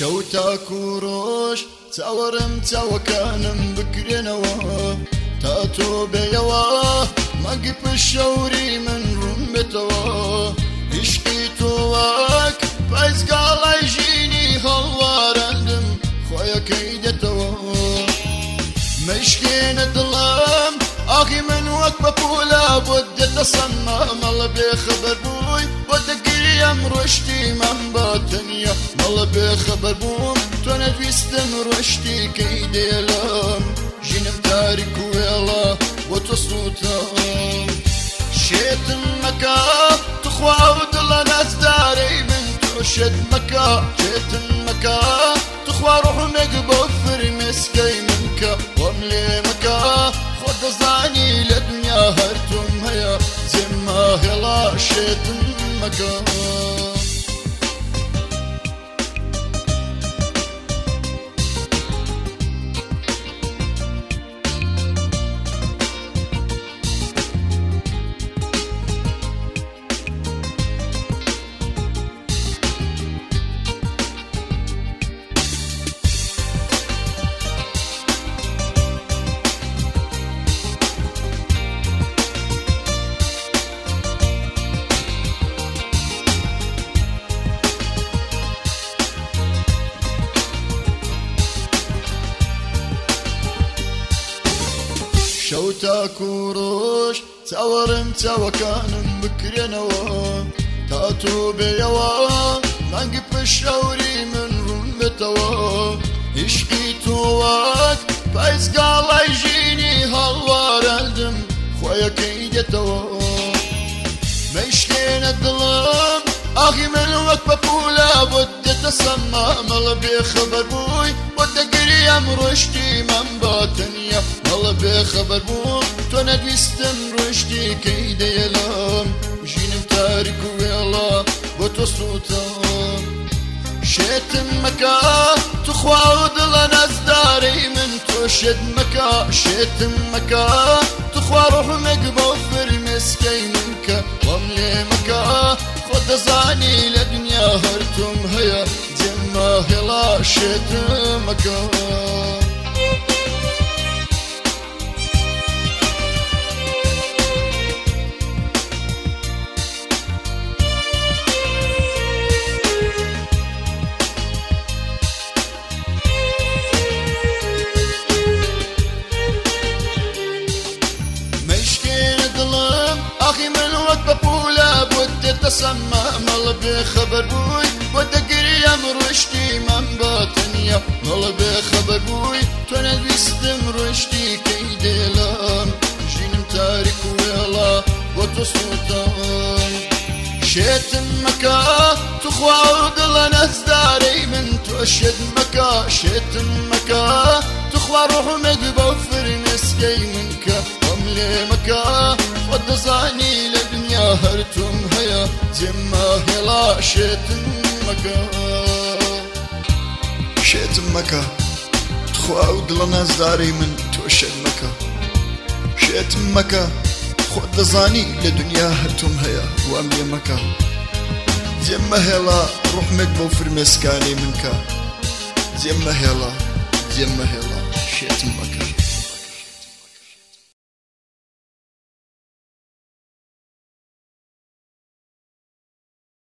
شەو تاکو ڕۆژ چاوەرم چاوەکانم بکرێنەوە تا تۆ بێەوە مەگی پشەوری من ڕوم بێتەوە هیشکی تۆواک پایزگاڵای ژینی هەڵوارندم خۆیەکەی دێتەوە مشکێنە دڵام ئاخی من وەک بە پۆلا بۆ دێتە سەممەمەڵە بێخەبەر بووی بۆ دەگریم ڕشتی استمر ڕشتی کەی دێڵم ژینم داری کوێڵە بۆ تۆ سووتەم شێتم مەکە تخوا داري من توشد مكا شيت مكا تخوا روح بۆ فرمێسکەی كي بۆم واملي مكا خد دەزانی لدنيا هرتم هيا هەیە زێمە هێڵا شێتم و تاک و ڕۆژ چاوەڕم چاوەکانم بکرێنەوە تا تۆ بێەوە مانگی پشەوری من ڕوون بێتەوە هیشقی تۆوات پایزگاڵای ژینی هەڵوارەدم خۆیەکەی دێتەوە مەشتێنە دڵم ئاغی من وەک بە پولا بۆت دێتە سەممامەڵە بێخەبەر بووی بۆ دەگری ئەم ڕۆشتی من باتنی بێخەبەر بووم تۆ نەویستم ڕۆشتی کەی دەیەلام ژینم تاریک و وێڵا بۆ تۆ سووتەوە شێتم مەکە توخوا و دڵە نەزدارەی من تۆ شێت مەکە شێتم مەکە توخوا ڕحمێک بۆ فرمێسکەی منکە وەم لێ مەکە خۆ دەزانی لە دنیا هەرتم هەیە جێمە هێڵا شێتم مەکە سما مل بخبر بوي ودقري رشتي من باطنيا مل بخبر بوي تند بستم رشتي كي و جينم تارك ويلا سلطان شيتم مكا تخوا از داري من تو تؤشد مكا شيتم مكا تخوا روح مقبو فرنس كي منك أملي مكا ودزاني لدنيا هرتو جما هلا شتم مەکە شتم مەکە خوا ئەو دڵە نازداری من تۆ شت مەکە شتم مەکە خۆت دەزانی لە دنیا هەتوم هەیە وام لێ مەکە جێمە هێڵا ڕحمێک بۆ فرمێسکانی منکە جێمە هێڵە جێمە هێڵە شێتم